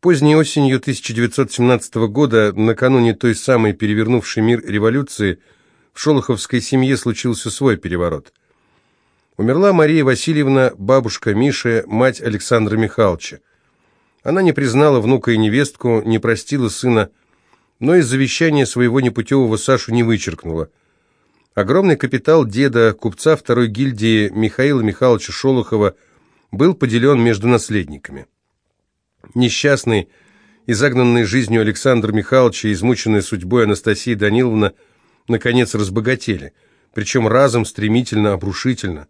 Поздней осенью 1917 года, накануне той самой перевернувшей мир революции, в Шолоховской семье случился свой переворот. Умерла Мария Васильевна, бабушка Миши, мать Александра Михайловича. Она не признала внука и невестку, не простила сына, но из завещания своего непутевого Сашу не вычеркнула. Огромный капитал деда, купца второй гильдии Михаила Михайловича Шолохова, был поделен между наследниками. Несчастный и жизнью Александр Михайлович и измученная судьбой Анастасия Даниловна наконец разбогатели, причем разом, стремительно, обрушительно.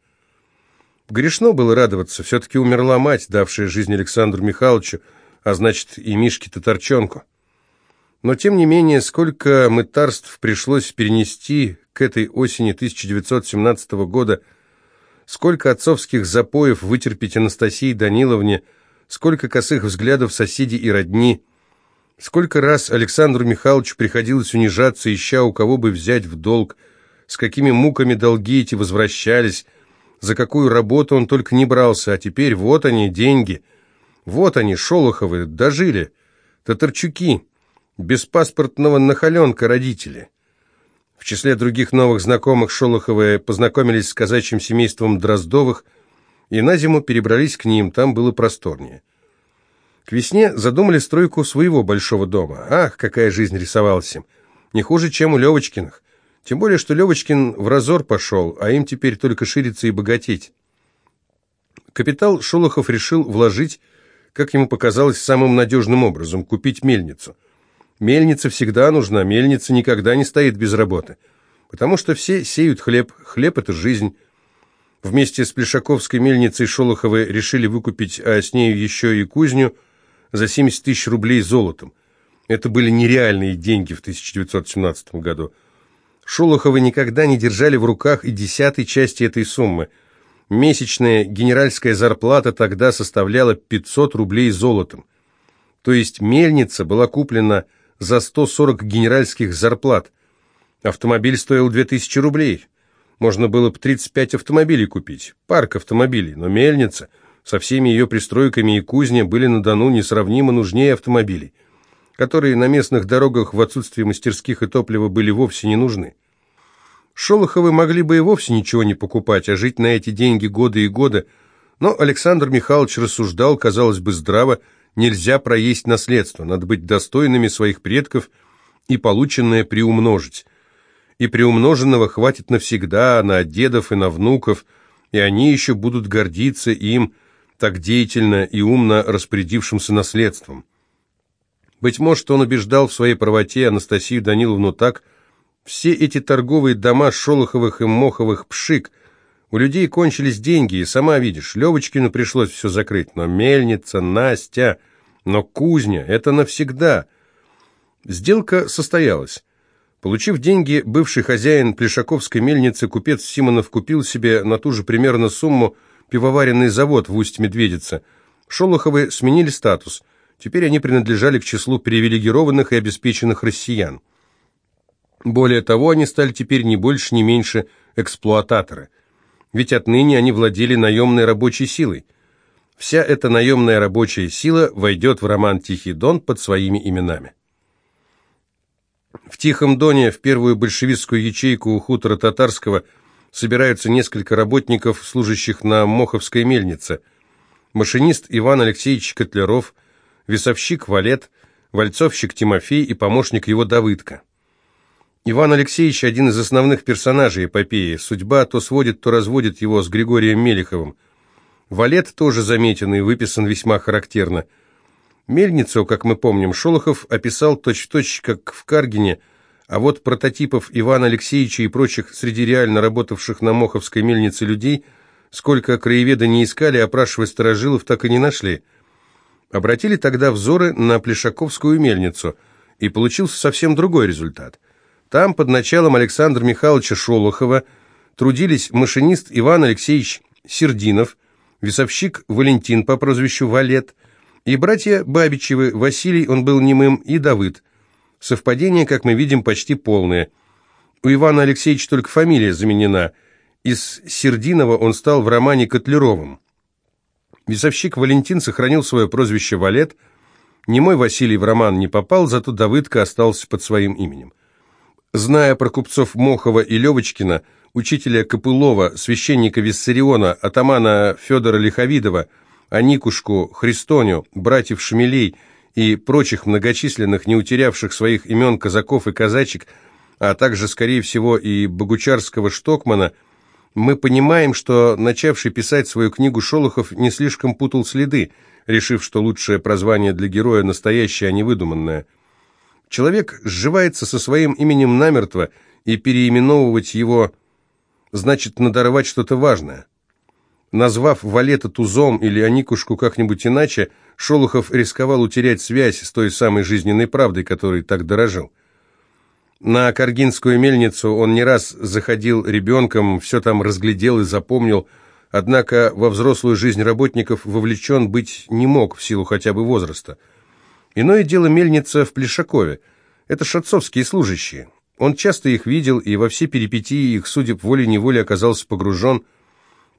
Грешно было радоваться, все-таки умерла мать, давшая жизнь Александру Михайловичу, а значит и Мишке Татарченку. Но тем не менее, сколько мытарств пришлось перенести к этой осени 1917 года, сколько отцовских запоев вытерпеть Анастасии Даниловне – сколько косых взглядов соседей и родни. Сколько раз Александру Михайловичу приходилось унижаться, ища у кого бы взять в долг, с какими муками долги эти возвращались, за какую работу он только не брался, а теперь вот они, деньги. Вот они, Шолоховы, дожили. Татарчуки, беспаспортного нахаленка родители. В числе других новых знакомых Шолоховы познакомились с казачьим семейством Дроздовых – и на зиму перебрались к ним, там было просторнее. К весне задумали стройку своего большого дома. Ах, какая жизнь рисовалась им! Не хуже, чем у Левочкиных. Тем более, что Левочкин в разор пошел, а им теперь только шириться и богатеть. Капитал Шолохов решил вложить, как ему показалось, самым надежным образом – купить мельницу. Мельница всегда нужна, мельница никогда не стоит без работы. Потому что все сеют хлеб, хлеб – это жизнь – Вместе с Плешаковской мельницей Шолоховы решили выкупить, а с нею еще и кузню, за 70 тысяч рублей золотом. Это были нереальные деньги в 1917 году. Шолоховы никогда не держали в руках и десятой части этой суммы. Месячная генеральская зарплата тогда составляла 500 рублей золотом. То есть мельница была куплена за 140 генеральских зарплат. Автомобиль стоил 2000 рублей. Можно было бы 35 автомобилей купить, парк автомобилей, но мельница со всеми ее пристройками и кузня были на Дону несравнимо нужнее автомобилей, которые на местных дорогах в отсутствие мастерских и топлива были вовсе не нужны. Шолоховы могли бы и вовсе ничего не покупать, а жить на эти деньги годы и годы, но Александр Михайлович рассуждал, казалось бы, здраво, нельзя проесть наследство, надо быть достойными своих предков и полученное приумножить и приумноженного хватит навсегда на дедов и на внуков, и они еще будут гордиться им, так деятельно и умно распорядившимся наследством. Быть может, он убеждал в своей правоте Анастасию Даниловну так, все эти торговые дома Шолоховых и Моховых пшик, у людей кончились деньги, и сама видишь, Левочкину пришлось все закрыть, но мельница, Настя, но кузня — это навсегда. Сделка состоялась. Получив деньги, бывший хозяин Плешаковской мельницы, купец Симонов, купил себе на ту же примерно сумму пивоваренный завод в Усть-Медведице. Шолоховы сменили статус. Теперь они принадлежали к числу привилегированных и обеспеченных россиян. Более того, они стали теперь не больше, не меньше эксплуататоры. Ведь отныне они владели наемной рабочей силой. Вся эта наемная рабочая сила войдет в роман «Тихий Дон» под своими именами. В Тихом Доне, в первую большевистскую ячейку у хутора Татарского, собираются несколько работников, служащих на Моховской мельнице. Машинист Иван Алексеевич Котляров, весовщик Валет, вальцовщик Тимофей и помощник его Давыдка. Иван Алексеевич – один из основных персонажей эпопеи. Судьба то сводит, то разводит его с Григорием Мелеховым. Валет тоже заметен и выписан весьма характерно – Мельницу, как мы помним, Шолохов описал точь-в-точь, -точь, как в Каргине, а вот прототипов Ивана Алексеевича и прочих среди реально работавших на Моховской мельнице людей, сколько краеведа не искали, опрашивая сторожилов, так и не нашли. Обратили тогда взоры на Плешаковскую мельницу, и получился совсем другой результат. Там, под началом Александра Михайловича Шолохова, трудились машинист Иван Алексеевич Сердинов, весовщик Валентин по прозвищу Валет – и братья Бабичевы, Василий, он был немым, и Давыд. Совпадение, как мы видим, почти полное. У Ивана Алексеевича только фамилия заменена. Из Сердинова он стал в романе Котлеровым. Весовщик Валентин сохранил свое прозвище Валет. Немой Василий в роман не попал, зато Давыдка остался под своим именем. Зная про купцов Мохова и Левочкина, учителя Копылова, священника Виссариона, атамана Федора Лиховидова, Аникушку, Христоню, братьев Шмелей и прочих многочисленных, не утерявших своих имен казаков и казачек, а также, скорее всего, и богучарского Штокмана, мы понимаем, что начавший писать свою книгу Шолохов не слишком путал следы, решив, что лучшее прозвание для героя настоящее, а не выдуманное – Человек сживается со своим именем намертво, и переименовывать его значит надорвать что-то важное. Назвав Валета тузом или Аникушку как-нибудь иначе, Шолохов рисковал утерять связь с той самой жизненной правдой, которой так дорожил. На Каргинскую мельницу он не раз заходил ребенком, все там разглядел и запомнил, однако во взрослую жизнь работников вовлечен быть не мог в силу хотя бы возраста – Иное дело мельница в Плешакове. Это шатцовские служащие. Он часто их видел, и во все перипетии их судеб волей-неволей оказался погружен.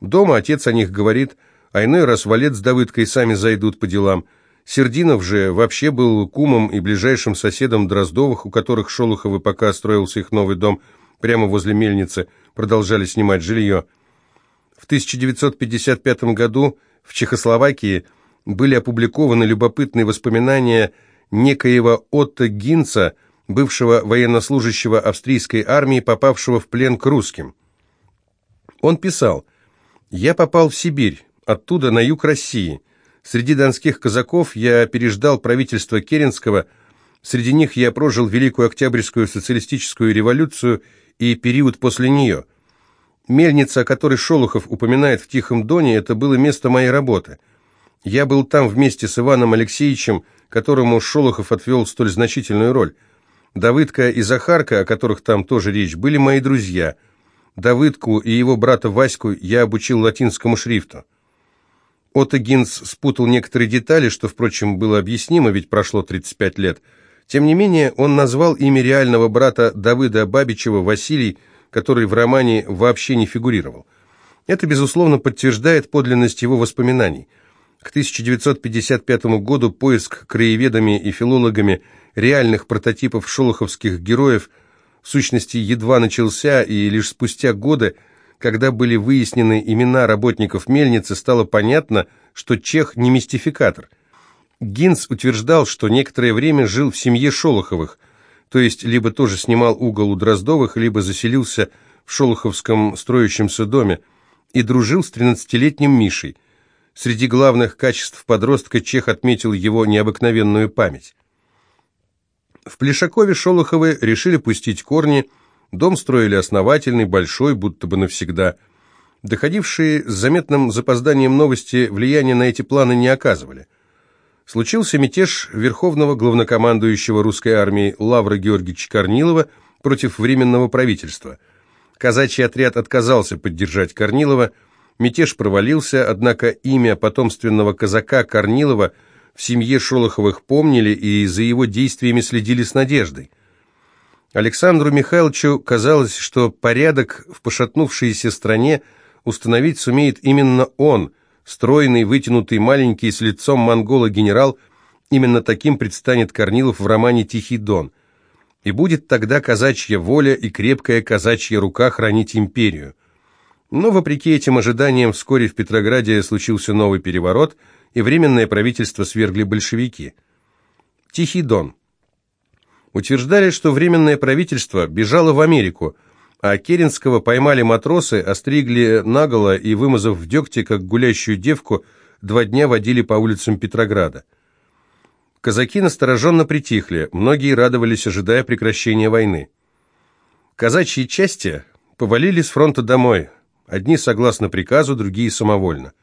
Дома отец о них говорит, а иной раз Валет с Давыдкой сами зайдут по делам. Сердинов же вообще был кумом и ближайшим соседом Дроздовых, у которых Шолоховы, пока строился их новый дом, прямо возле мельницы, продолжали снимать жилье. В 1955 году в Чехословакии – были опубликованы любопытные воспоминания некоего Отто Гинца, бывшего военнослужащего австрийской армии, попавшего в плен к русским. Он писал, «Я попал в Сибирь, оттуда на юг России. Среди донских казаков я переждал правительство Керенского, среди них я прожил Великую Октябрьскую социалистическую революцию и период после нее. Мельница, о которой Шолохов упоминает в «Тихом доне», это было место моей работы – я был там вместе с Иваном Алексеевичем, которому Шолохов отвел столь значительную роль. Давыдка и Захарка, о которых там тоже речь, были мои друзья. Давыдку и его брата Ваську я обучил латинскому шрифту. Отто Гинц спутал некоторые детали, что, впрочем, было объяснимо, ведь прошло 35 лет. Тем не менее, он назвал имя реального брата Давыда Бабичева Василий, который в романе вообще не фигурировал. Это, безусловно, подтверждает подлинность его воспоминаний – к 1955 году поиск краеведами и филологами реальных прототипов шолоховских героев в сущности едва начался, и лишь спустя годы, когда были выяснены имена работников мельницы, стало понятно, что Чех не мистификатор. Гинц утверждал, что некоторое время жил в семье Шолоховых, то есть либо тоже снимал угол у Дроздовых, либо заселился в Шолоховском строящемся доме и дружил с 13-летним Мишей – Среди главных качеств подростка Чех отметил его необыкновенную память. В Плешакове Шолоховы решили пустить корни, дом строили основательный, большой, будто бы навсегда. Доходившие с заметным запозданием новости влияния на эти планы не оказывали. Случился мятеж верховного главнокомандующего русской армии Лавра Георгиевича Корнилова против Временного правительства. Казачий отряд отказался поддержать Корнилова, Мятеж провалился, однако имя потомственного казака Корнилова в семье Шолоховых помнили и за его действиями следили с надеждой. Александру Михайловичу казалось, что порядок в пошатнувшейся стране установить сумеет именно он, стройный, вытянутый, маленький, с лицом монгола-генерал, именно таким предстанет Корнилов в романе «Тихий дон». И будет тогда казачья воля и крепкая казачья рука хранить империю. Но, вопреки этим ожиданиям, вскоре в Петрограде случился новый переворот, и Временное правительство свергли большевики. Тихий Дон. Утверждали, что Временное правительство бежало в Америку, а Керенского поймали матросы, остригли наголо и, вымазав в дегте, как гулящую девку, два дня водили по улицам Петрограда. Казаки настороженно притихли, многие радовались, ожидая прекращения войны. Казачьи части повалили с фронта домой, Одни согласно приказу, другие самовольно.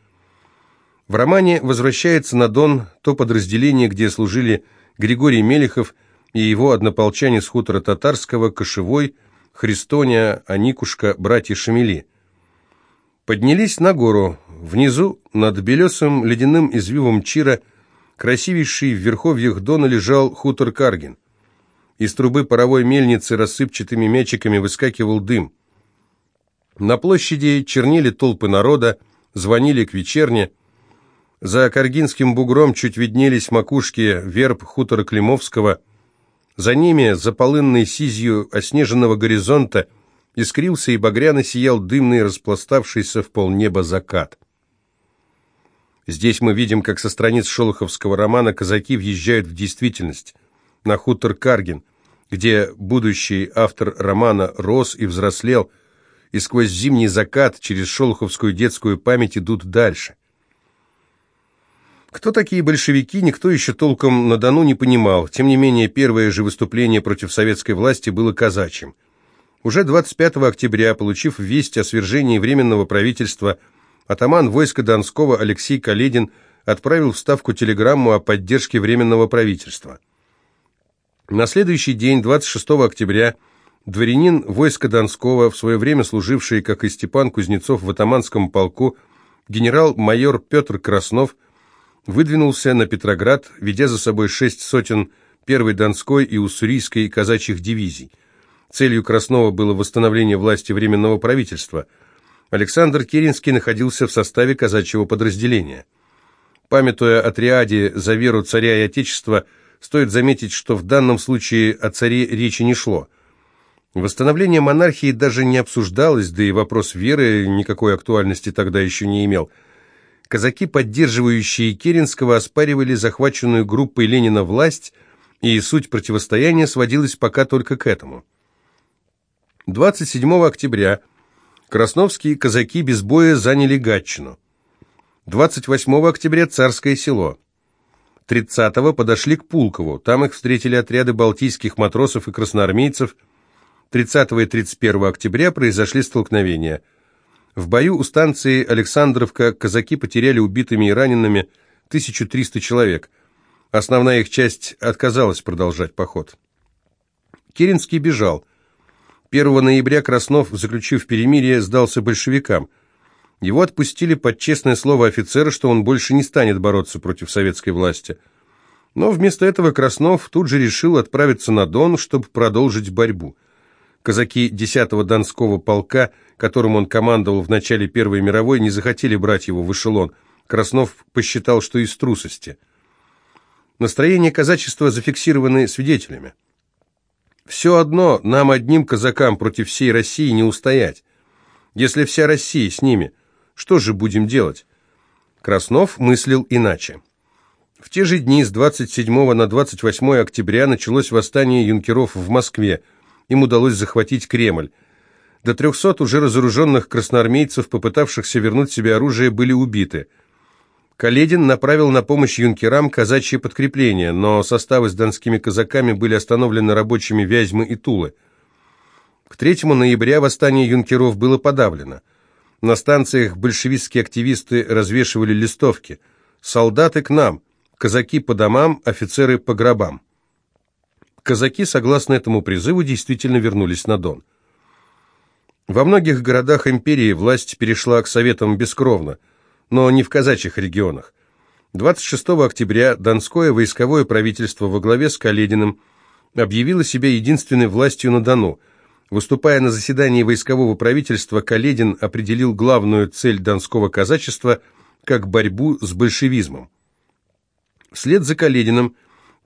В романе возвращается на Дон то подразделение, где служили Григорий Мелехов и его однополчане с хутора Татарского, Кошевой, Христоня, Аникушка, братья Шамили. Поднялись на гору. Внизу, над белесым ледяным извивом Чира, красивейший в верховьях Дона лежал хутор Каргин. Из трубы паровой мельницы рассыпчатыми мячиками выскакивал дым. На площади чернели толпы народа, звонили к вечерне. За Каргинским бугром чуть виднелись макушки верб хутора Климовского. За ними, за полынной сизью оснеженного горизонта, искрился и багряно сиял дымный, распластавшийся в полнеба закат. Здесь мы видим, как со страниц шолоховского романа казаки въезжают в действительность, на хутор Каргин, где будущий автор романа рос и взрослел, и сквозь зимний закат через шолоховскую детскую память идут дальше. Кто такие большевики, никто еще толком на Дону не понимал. Тем не менее, первое же выступление против советской власти было казачьим. Уже 25 октября, получив весть о свержении Временного правительства, атаман войска Донского Алексей Каледин отправил в Ставку телеграмму о поддержке Временного правительства. На следующий день, 26 октября, дворянин войска Донского, в свое время служивший, как и Степан Кузнецов, в атаманском полку, генерал-майор Петр Краснов, выдвинулся на Петроград, ведя за собой шесть сотен первой Донской и Уссурийской казачьих дивизий. Целью Краснова было восстановление власти Временного правительства. Александр Керенский находился в составе казачьего подразделения. Памятуя о триаде за веру царя и отечества, Стоит заметить, что в данном случае о царе речи не шло. Восстановление монархии даже не обсуждалось, да и вопрос веры никакой актуальности тогда еще не имел. Казаки, поддерживающие Керенского, оспаривали захваченную группой Ленина власть, и суть противостояния сводилась пока только к этому. 27 октября Красновские казаки без боя заняли Гатчину. 28 октября Царское село. 30-го подошли к Пулкову. Там их встретили отряды балтийских матросов и красноармейцев. 30 и 31 октября произошли столкновения. В бою у станции Александровка казаки потеряли убитыми и ранеными 1300 человек. Основная их часть отказалась продолжать поход. Керенский бежал. 1 ноября Краснов, заключив перемирие, сдался большевикам – его отпустили под честное слово офицера, что он больше не станет бороться против советской власти. Но вместо этого Краснов тут же решил отправиться на Дон, чтобы продолжить борьбу. Казаки 10-го Донского полка, которым он командовал в начале Первой мировой, не захотели брать его в эшелон. Краснов посчитал, что из трусости. Настроение казачества зафиксированы свидетелями. «Все одно нам одним казакам против всей России не устоять. Если вся Россия с ними – что же будем делать? Краснов мыслил иначе. В те же дни с 27 на 28 октября началось восстание юнкеров в Москве. Им удалось захватить Кремль. До 300 уже разоруженных красноармейцев, попытавшихся вернуть себе оружие, были убиты. Каледин направил на помощь юнкерам казачье подкрепление, но составы с донскими казаками были остановлены рабочими Вязьмы и Тулы. К 3 ноября восстание юнкеров было подавлено. На станциях большевистские активисты развешивали листовки «Солдаты к нам», «Казаки по домам», «Офицеры по гробам». Казаки, согласно этому призыву, действительно вернулись на Дон. Во многих городах империи власть перешла к советам бескровно, но не в казачьих регионах. 26 октября Донское войсковое правительство во главе с Калединым объявило себя единственной властью на Дону – Выступая на заседании войскового правительства, Каледин определил главную цель донского казачества как борьбу с большевизмом. Вслед за Калединым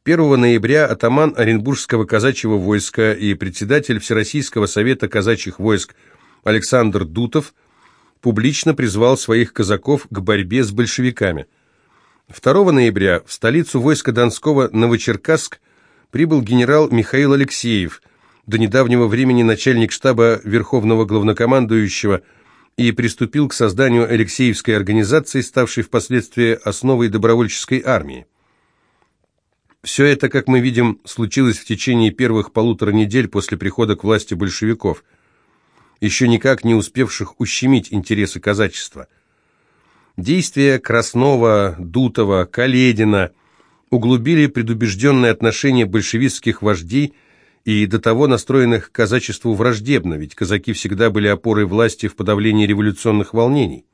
1 ноября атаман Оренбургского казачьего войска и председатель Всероссийского совета казачьих войск Александр Дутов публично призвал своих казаков к борьбе с большевиками. 2 ноября в столицу войска Донского Новочеркасск прибыл генерал Михаил Алексеев – до недавнего времени начальник штаба Верховного Главнокомандующего и приступил к созданию Алексеевской организации, ставшей впоследствии основой добровольческой армии. Все это, как мы видим, случилось в течение первых полутора недель после прихода к власти большевиков, еще никак не успевших ущемить интересы казачества. Действия Краснова, Дутова, Каледина углубили предубежденные отношения большевистских вождей – и до того настроенных к казачеству враждебно, ведь казаки всегда были опорой власти в подавлении революционных волнений.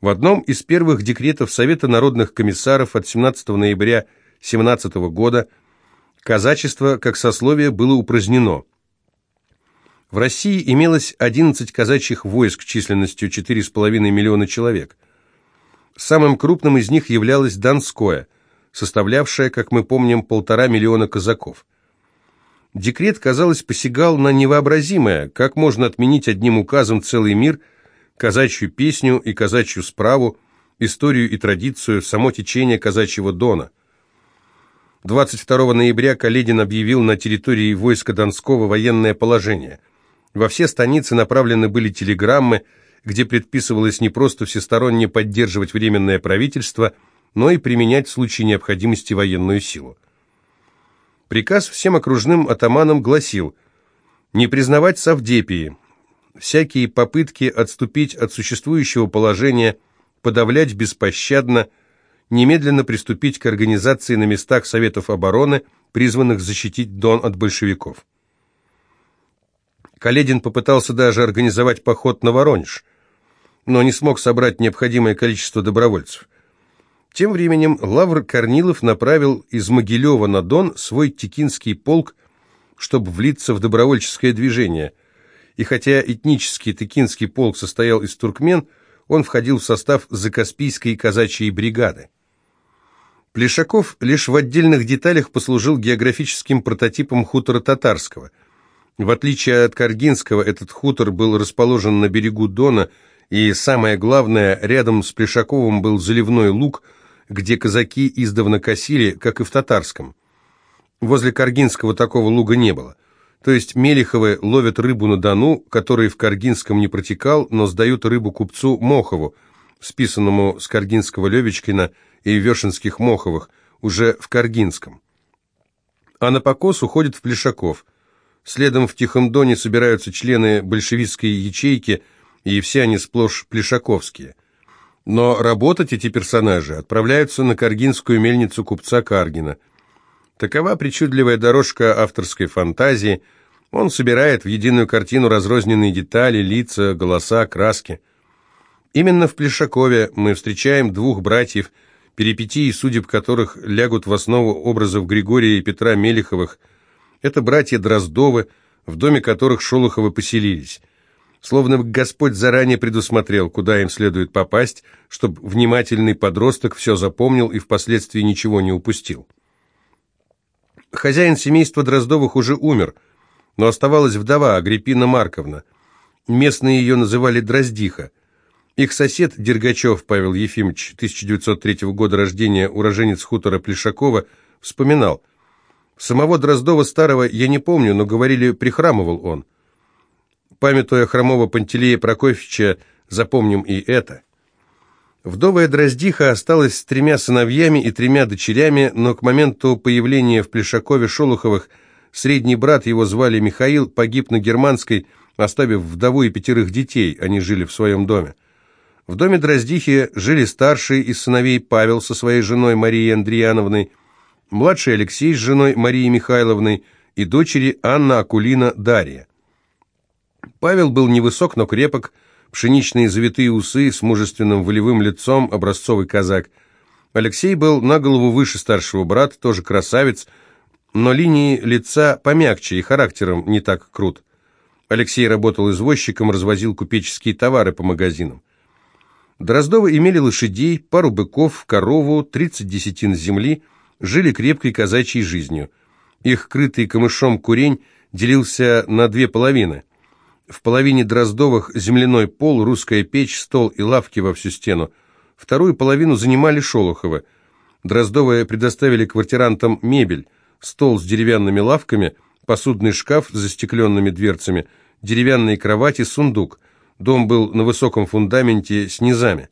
В одном из первых декретов Совета народных комиссаров от 17 ноября 17 года казачество как сословие было упразднено. В России имелось 11 казачьих войск численностью 4,5 миллиона человек. Самым крупным из них являлось Донское, составлявшее, как мы помним, полтора миллиона казаков. Декрет, казалось, посягал на невообразимое, как можно отменить одним указом целый мир, казачью песню и казачью справу, историю и традицию, само течение казачьего дона. 22 ноября Каледин объявил на территории войска Донского военное положение. Во все станицы направлены были телеграммы, где предписывалось не просто всесторонне поддерживать Временное правительство, но и применять в случае необходимости военную силу. Приказ всем окружным атаманам гласил не признавать Савдепии, всякие попытки отступить от существующего положения, подавлять беспощадно, немедленно приступить к организации на местах Советов обороны, призванных защитить Дон от большевиков. Каледин попытался даже организовать поход на Воронеж, но не смог собрать необходимое количество добровольцев. Тем временем Лавр Корнилов направил из Могилева на Дон свой текинский полк, чтобы влиться в добровольческое движение. И хотя этнический текинский полк состоял из туркмен, он входил в состав Закаспийской казачьей бригады. Плешаков лишь в отдельных деталях послужил географическим прототипом хутора татарского. В отличие от Каргинского, этот хутор был расположен на берегу Дона, и самое главное, рядом с Плешаковым был заливной луг – где казаки издавна косили, как и в татарском. Возле Каргинского такого луга не было. То есть Мелиховы ловят рыбу на Дону, который в Каргинском не протекал, но сдают рыбу купцу Мохову, списанному с Каргинского Левичкина и Вершинских Моховых, уже в Каргинском. А на покос уходит в Плешаков. Следом в Тихом Доне собираются члены большевистской ячейки, и все они сплошь плешаковские. Но работать эти персонажи отправляются на Каргинскую мельницу купца Каргина. Такова причудливая дорожка авторской фантазии. Он собирает в единую картину разрозненные детали, лица, голоса, краски. Именно в Плешакове мы встречаем двух братьев, перипетии судеб которых лягут в основу образов Григория и Петра Мелеховых. Это братья Дроздовы, в доме которых Шолоховы поселились. Словно Господь заранее предусмотрел, куда им следует попасть, чтобы внимательный подросток все запомнил и впоследствии ничего не упустил. Хозяин семейства Дроздовых уже умер, но оставалась вдова Агриппина Марковна. Местные ее называли Дроздиха. Их сосед Дергачев Павел Ефимович, 1903 года рождения, уроженец хутора Плешакова, вспоминал. «Самого Дроздова старого я не помню, но, говорили, прихрамывал он. Памятуя хромого Пантелея Прокофьевича, запомним и это. Вдовая Дроздиха осталась с тремя сыновьями и тремя дочерями, но к моменту появления в Плешакове Шолоховых средний брат, его звали Михаил, погиб на Германской, оставив вдову и пятерых детей, они жили в своем доме. В доме Дроздихи жили старший из сыновей Павел со своей женой Марией Андреяновной, младший Алексей с женой Марией Михайловной и дочери Анна Акулина Дарья. Павел был невысок, но крепок, пшеничные завитые усы с мужественным волевым лицом, образцовый казак. Алексей был на голову выше старшего брата, тоже красавец, но линии лица помягче и характером не так крут. Алексей работал извозчиком, развозил купеческие товары по магазинам. Дроздовы имели лошадей, пару быков, корову, 30 десятин земли, жили крепкой казачьей жизнью. Их крытый камышом курень делился на две половины – в половине Дроздовых земляной пол, русская печь, стол и лавки во всю стену. Вторую половину занимали Шолоховы. Дроздовые предоставили квартирантам мебель, стол с деревянными лавками, посудный шкаф с застекленными дверцами, деревянные кровати, сундук. Дом был на высоком фундаменте с низами.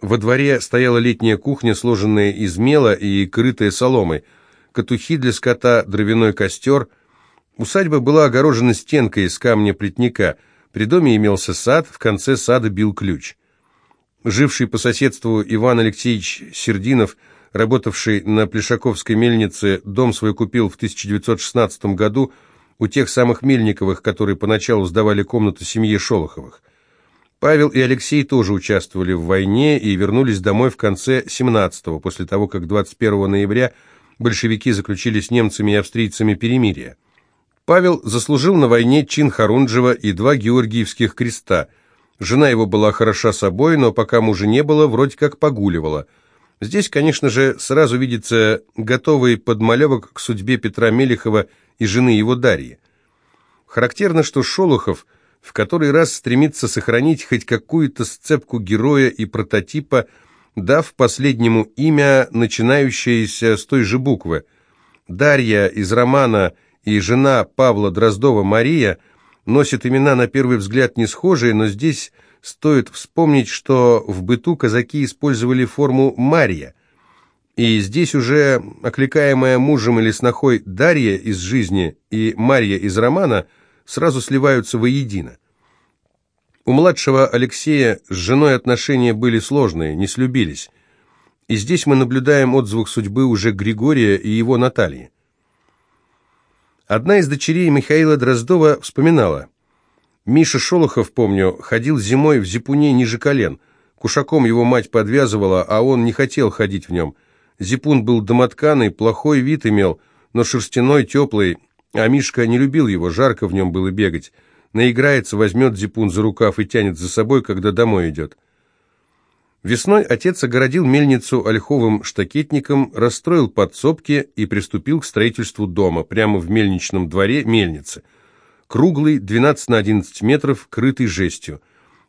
Во дворе стояла летняя кухня, сложенная из мела и крытая соломой, катухи для скота, дровяной костер – Усадьба была огорожена стенкой из камня плетника. При доме имелся сад, в конце сада бил ключ. Живший по соседству Иван Алексеевич Сердинов, работавший на Плешаковской мельнице, дом свой купил в 1916 году у тех самых Мельниковых, которые поначалу сдавали комнату семье Шолоховых. Павел и Алексей тоже участвовали в войне и вернулись домой в конце 17-го, после того, как 21 ноября большевики заключили с немцами и австрийцами перемирие. Павел заслужил на войне чин Харунжева и два Георгиевских креста. Жена его была хороша собой, но пока мужа не было, вроде как погуливала. Здесь, конечно же, сразу видится готовый подмалевок к судьбе Петра Мелехова и жены его Дарьи. Характерно, что Шолохов в который раз стремится сохранить хоть какую-то сцепку героя и прототипа, дав последнему имя, начинающееся с той же буквы. Дарья из романа и жена Павла Дроздова Мария носят имена на первый взгляд не схожие, но здесь стоит вспомнить, что в быту казаки использовали форму Мария. И здесь уже окликаемая мужем или снохой Дарья из жизни и Марья из романа сразу сливаются воедино. У младшего Алексея с женой отношения были сложные, не слюбились. И здесь мы наблюдаем отзвук судьбы уже Григория и его Натальи. Одна из дочерей Михаила Дроздова вспоминала. Миша Шолохов, помню, ходил зимой в зипуне ниже колен. Кушаком его мать подвязывала, а он не хотел ходить в нем. Зипун был домотканый, плохой вид имел, но шерстяной, теплый, а Мишка не любил его, жарко в нем было бегать. Наиграется, возьмет Зипун за рукав и тянет за собой, когда домой идет. Весной отец огородил мельницу ольховым штакетником, расстроил подсобки и приступил к строительству дома, прямо в мельничном дворе мельницы. Круглый, 12 на 11 метров, крытый жестью.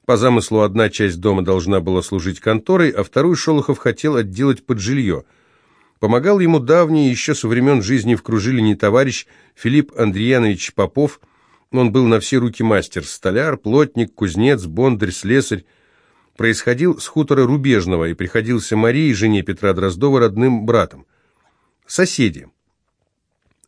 По замыслу одна часть дома должна была служить конторой, а вторую Шолохов хотел отделать под жилье. Помогал ему давний, еще со времен жизни в Кружилине товарищ Филипп Андреянович Попов. Он был на все руки мастер, столяр, плотник, кузнец, бондарь, слесарь происходил с хутора Рубежного и приходился Марии, жене Петра Дроздова, родным братом. Соседи.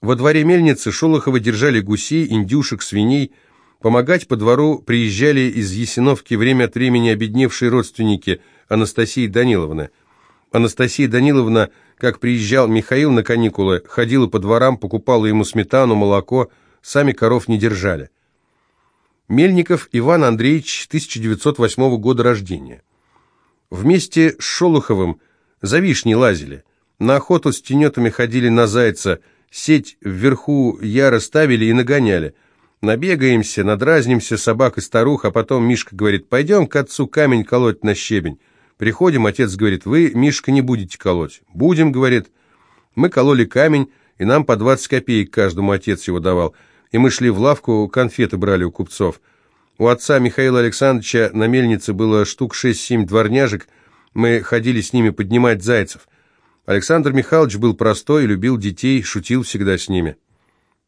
Во дворе мельницы Шолохова держали гусей, индюшек, свиней. Помогать по двору приезжали из Ясиновки время от времени обедневшие родственники Анастасии Даниловны. Анастасия Даниловна, как приезжал Михаил на каникулы, ходила по дворам, покупала ему сметану, молоко, сами коров не держали. Мельников Иван Андреевич, 1908 года рождения. Вместе с Шолоховым за вишни лазили. На охоту с тенетами ходили на зайца, сеть вверху яро ставили и нагоняли. Набегаемся, надразнимся собак и старух, а потом Мишка говорит, пойдем к отцу камень колоть на щебень. Приходим, отец говорит, вы, Мишка, не будете колоть. Будем, говорит. Мы кололи камень, и нам по 20 копеек каждому отец его давал и мы шли в лавку, конфеты брали у купцов. У отца Михаила Александровича на мельнице было штук 6-7 дворняжек, мы ходили с ними поднимать зайцев. Александр Михайлович был простой, любил детей, шутил всегда с ними.